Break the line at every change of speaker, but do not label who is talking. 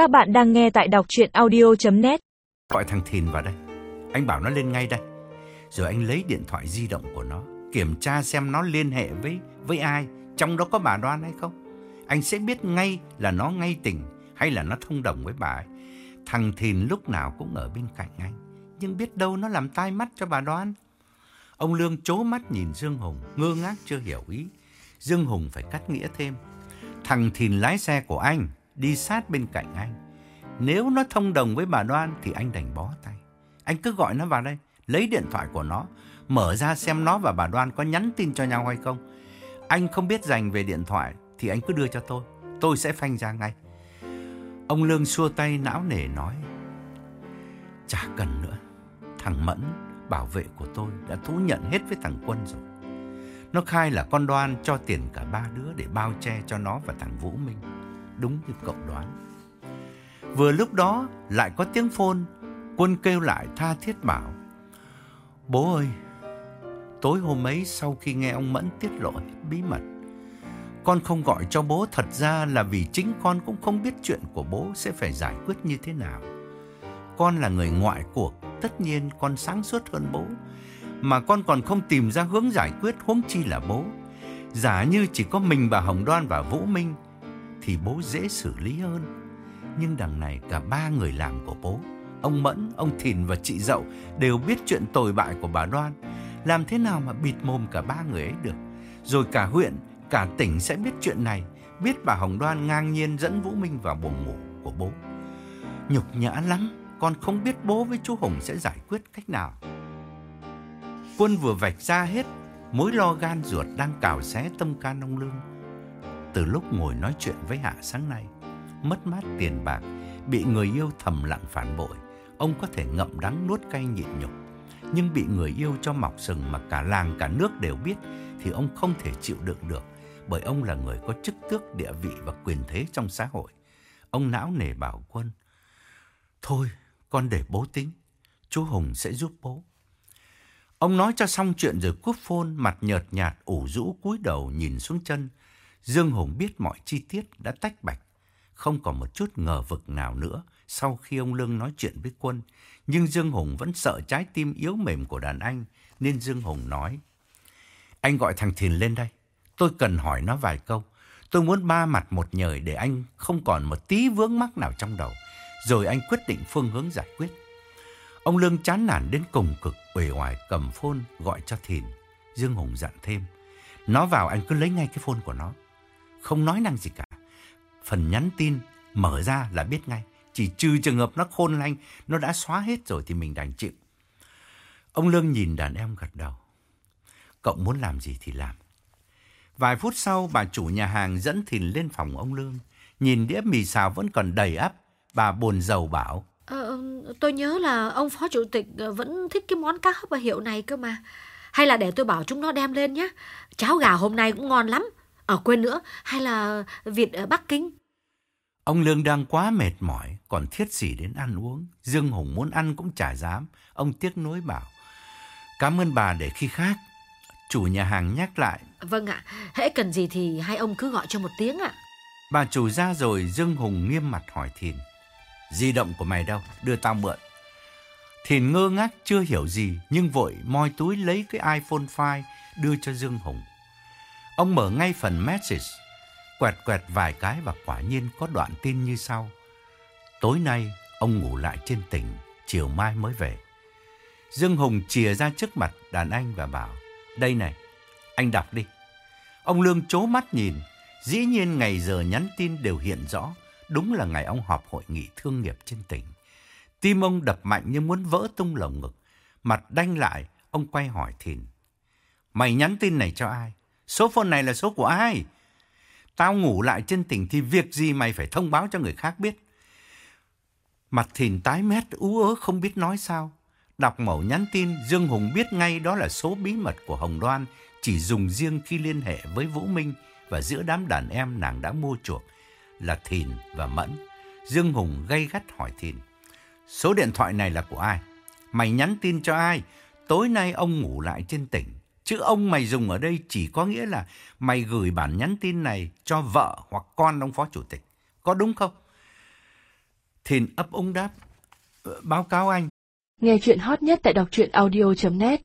Các bạn đang nghe tại đọc chuyện audio.net
Gọi thằng Thìn vào đây. Anh bảo nó lên ngay đây. Rồi anh lấy điện thoại di động của nó, kiểm tra xem nó liên hệ với với ai, trong đó có bà Đoan hay không. Anh sẽ biết ngay là nó ngay tình hay là nó thông đồng với bà ấy. Thằng Thìn lúc nào cũng ở bên cạnh anh, nhưng biết đâu nó làm tai mắt cho bà Đoan. Ông Lương chố mắt nhìn Dương Hùng, ngơ ngác chưa hiểu ý. Dương Hùng phải cắt nghĩa thêm. Thằng Thìn lái xe của anh, đi sát bên cạnh anh. Nếu nó thông đồng với bà Đoan thì anh đành bó tay. Anh cứ gọi nó vào đây, lấy điện thoại của nó, mở ra xem nó và bà Đoan có nhắn tin cho nhau hay không. Anh không biết dành về điện thoại thì anh cứ đưa cho tôi, tôi sẽ phanh ra ngay. Ông Lương xua tay não nề nói, chả cần nữa, thằng Mẫn, bảo vệ của tôi đã thú nhận hết với thằng Quân rồi. Nó khai là con Đoan cho tiền cả ba đứa để bao che cho nó và thằng Vũ Minh. Đúng như cậu đoán. Vừa lúc đó lại có tiếng phôn, Quân kêu lại tha thiết bảo. Bố ơi, tối hôm ấy sau khi nghe ông Mẫn tiết lộ bí mật, con không gọi cho bố thật ra là vì chính con cũng không biết chuyện của bố sẽ phải giải quyết như thế nào. Con là người ngoại cuộc, tất nhiên con sáng suốt hơn bố, mà con còn không tìm ra hướng giải quyết huống chi là bố. Giả như chỉ có mình bà Hồng Đoan và Vũ Minh thì bố dễ xử lý hơn. Nhưng đằng này cả ba người làm của bố, ông Mẫn, ông Thìn và chị Dậu đều biết chuyện tồi bại của bà Đoan. Làm thế nào mà bịt mồm cả ba người ấy được? Rồi cả huyện, cả tỉnh sẽ biết chuyện này, biết bà Hồng Đoan ngang nhiên dẫn Vũ Minh vào buồng ngủ của bố. Nhục nhã lắm, con không biết bố với chú Hùng sẽ giải quyết cách nào. Quân vừa vạch ra hết mối lo gan ruột đang cào xé tâm can ông Lương. Từ lúc ngồi nói chuyện với Hạ sáng nay, mất mát tiền bạc, bị người yêu thầm lặng phản bội, ông có thể ngậm đắng nuốt cay nhịn nhục. Nhưng bị người yêu cho mọc sừng mà cả làng cả nước đều biết thì ông không thể chịu đựng được bởi ông là người có chức tước địa vị và quyền thế trong xã hội. Ông não nề bảo quân, thôi con để bố tính, chú Hùng sẽ giúp bố. Ông nói cho xong chuyện rồi cúp phôn, mặt nhợt nhạt, ủ rũ cúi đầu nhìn xuống chân. Dương Hùng biết mọi chi tiết đã tách bạch, không còn một chút ngờ vực nào nữa sau khi ông Lương nói chuyện với quân. Nhưng Dương Hùng vẫn sợ trái tim yếu mềm của đàn anh, nên Dương Hùng nói. Anh gọi thằng Thìn lên đây, tôi cần hỏi nó vài câu. Tôi muốn ba mặt một nhời để anh không còn một tí vướng mắc nào trong đầu. Rồi anh quyết định phương hướng giải quyết. Ông Lương chán nản đến cùng cực, uể oải cầm phôn gọi cho Thìn. Dương Hùng dặn thêm. Nó vào anh cứ lấy ngay cái phôn của nó. Không nói năng gì cả. Phần nhắn tin mở ra là biết ngay. Chỉ trừ trường hợp nó khôn lanh, nó đã xóa hết rồi thì mình đành chịu. Ông Lương nhìn đàn em gật đầu. Cậu muốn làm gì thì làm. Vài phút sau, bà chủ nhà hàng dẫn Thìn lên phòng ông Lương. Nhìn đĩa mì xào vẫn còn đầy ắp. Bà buồn giàu bảo.
Ờ, tôi nhớ là ông phó chủ tịch ờ, vẫn thích cái món cá hấp ở hiệu này cơ mà. Hay là để tôi bảo chúng nó đem lên nhé. Cháo gà hôm nay cũng ngon lắm. Ở quên nữa, hay là vịt ở Bắc Kinh.
Ông Lương đang quá mệt mỏi, còn thiết gì đến ăn uống. Dương Hùng muốn ăn cũng chả dám. Ông tiếc nuối bảo. Cảm ơn bà để khi khác. Chủ nhà hàng nhắc lại.
Vâng ạ, hễ cần gì thì hai ông cứ gọi cho một tiếng ạ.
Bà chủ ra rồi Dương Hùng nghiêm mặt hỏi Thìn. Di động của mày đâu? Đưa tao mượn. Thìn ngơ ngác chưa hiểu gì nhưng vội moi túi lấy cái iPhone 5 đưa cho Dương Hùng. Ông mở ngay phần message, quẹt quẹt vài cái và quả nhiên có đoạn tin như sau. Tối nay ông ngủ lại trên tỉnh, chiều mai mới về. Dương Hùng chìa ra trước mặt đàn anh và bảo, đây này, anh đọc đi. Ông Lương chố mắt nhìn, dĩ nhiên ngày giờ nhắn tin đều hiện rõ, đúng là ngày ông họp hội nghị thương nghiệp trên tỉnh. Tim ông đập mạnh như muốn vỡ tung lồng ngực. Mặt đanh lại, ông quay hỏi Thìn. Mày nhắn tin này cho ai? Số phone này là số của ai? Tao ngủ lại trên tỉnh thì việc gì mày phải thông báo cho người khác biết? Mặt Thìn tái mét ú ớ không biết nói sao. Đọc mẫu nhắn tin, Dương Hùng biết ngay đó là số bí mật của Hồng Đoan, chỉ dùng riêng khi liên hệ với Vũ Minh và giữa đám đàn em nàng đã mua chuộc là Thìn và Mẫn. Dương Hùng gây gắt hỏi Thìn. Số điện thoại này là của ai? Mày nhắn tin cho ai? Tối nay ông ngủ lại trên tỉnh chữ ông mày dùng ở đây chỉ có nghĩa là mày gửi bản nhắn tin này cho vợ hoặc con ông phó chủ tịch. Có đúng không? Thìn ấp úng đáp. Ờ, báo cáo anh.
Nghe chuyện hot nhất tại đọc truyện audio.net